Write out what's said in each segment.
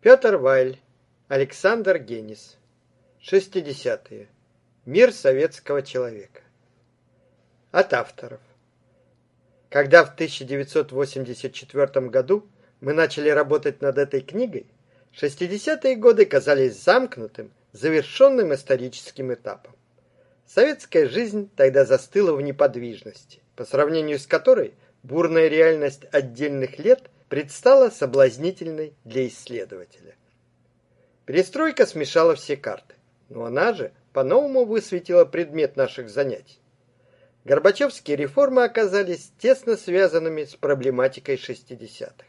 Петр Вайль, Александр Генис. 60-е. Мир советского человека. От авторов. Когда в 1984 году мы начали работать над этой книгой, 60-е годы казались замкнутым, завершенным историческим этапом. Советская жизнь тогда застыла в неподвижности, по сравнению с которой бурная реальность отдельных лет предстала соблазнительной для исследователя. Перестройка смешала все карты, но она же по-новому высветила предмет наших занятий. Горбачевские реформы оказались тесно связанными с проблематикой 60-х.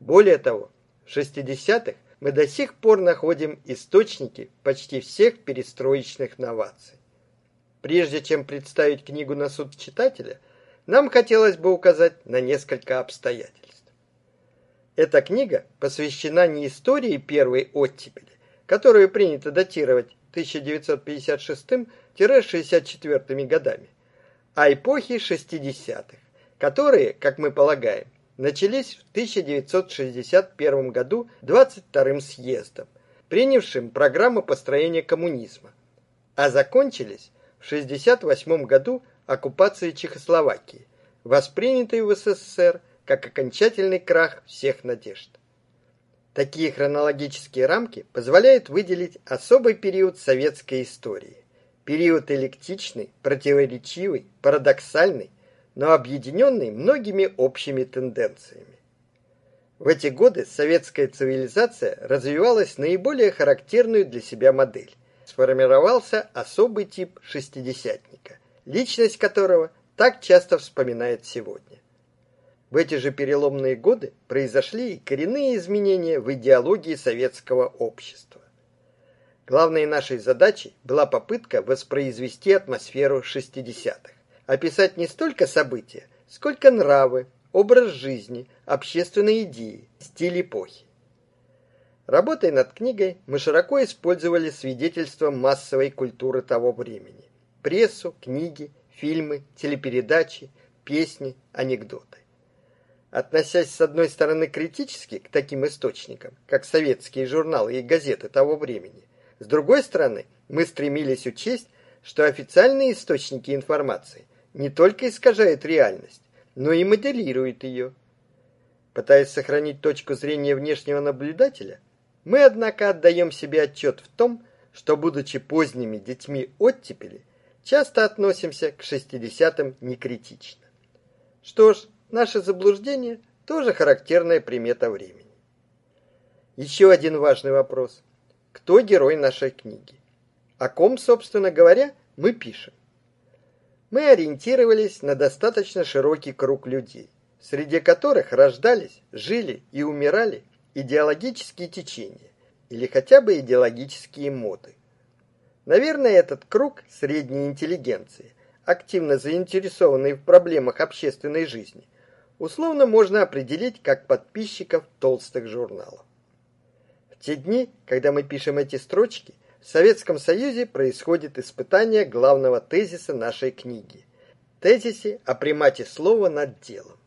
Более того, в 60-х мы до сих пор находим источники почти всех перестроечных новаций. Прежде чем представить книгу на суд читателя, нам хотелось бы указать на несколько обстоятельств. Эта книга посвящена не истории первой оттепели, которую принято датировать 1956-64 годами, а эпохи 60-х, которые, как мы полагаем, начались в 1961 году 22-м съездом, принявшим программу построения коммунизма, а закончились в 68 году оккупацией Чехословакии, воспринятой в СССР как окончательный крах всех надежд. Такие хронологические рамки позволяют выделить особый период советской истории. Период электичный, противоречивый, парадоксальный, но объединенный многими общими тенденциями. В эти годы советская цивилизация развивалась наиболее характерную для себя модель. Сформировался особый тип шестидесятника, личность которого так часто вспоминает сегодня. В эти же переломные годы произошли и коренные изменения в идеологии советского общества. Главной нашей задачей была попытка воспроизвести атмосферу 60-х, описать не столько события, сколько нравы, образ жизни, общественные идеи, стиль эпохи. Работая над книгой, мы широко использовали свидетельства массовой культуры того времени: прессу, книги, фильмы, телепередачи, песни, анекдоты. Относясь с одной стороны критически к таким источникам, как советские журналы и газеты того времени, с другой стороны, мы стремились учесть, что официальные источники информации не только искажают реальность, но и моделируют ее. Пытаясь сохранить точку зрения внешнего наблюдателя, мы, однако, отдаем себе отчет в том, что, будучи поздними детьми оттепели, часто относимся к 60-м некритично. Что ж, Наше заблуждение тоже характерная примета времени. Еще один важный вопрос. Кто герой нашей книги? О ком, собственно говоря, мы пишем? Мы ориентировались на достаточно широкий круг людей, среди которых рождались, жили и умирали идеологические течения или хотя бы идеологические моды. Наверное, этот круг средней интеллигенции, активно заинтересованный в проблемах общественной жизни, условно можно определить как подписчиков толстых журналов. В те дни, когда мы пишем эти строчки, в Советском Союзе происходит испытание главного тезиса нашей книги. Тезисе о примате слова над делом.